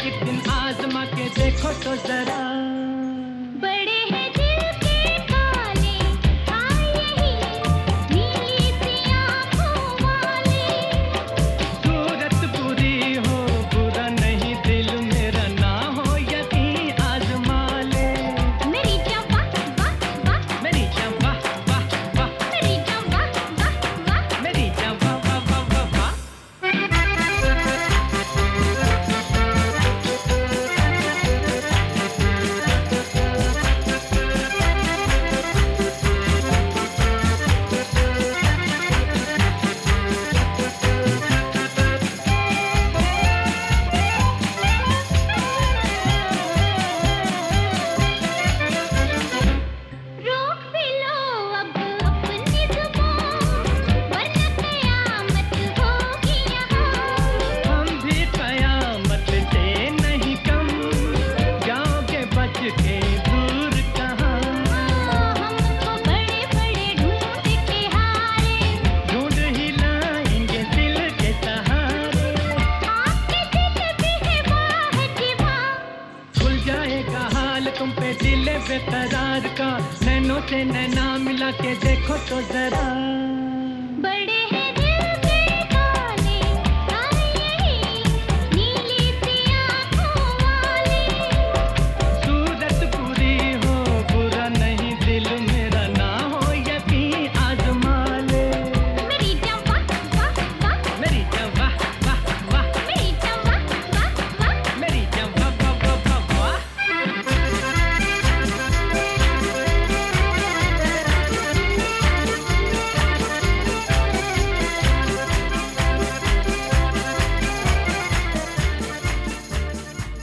एक दिन आजमा के देखो तो जरा। बेकरार का नैनो से नैना मिला के देखो तो जरा। बड़े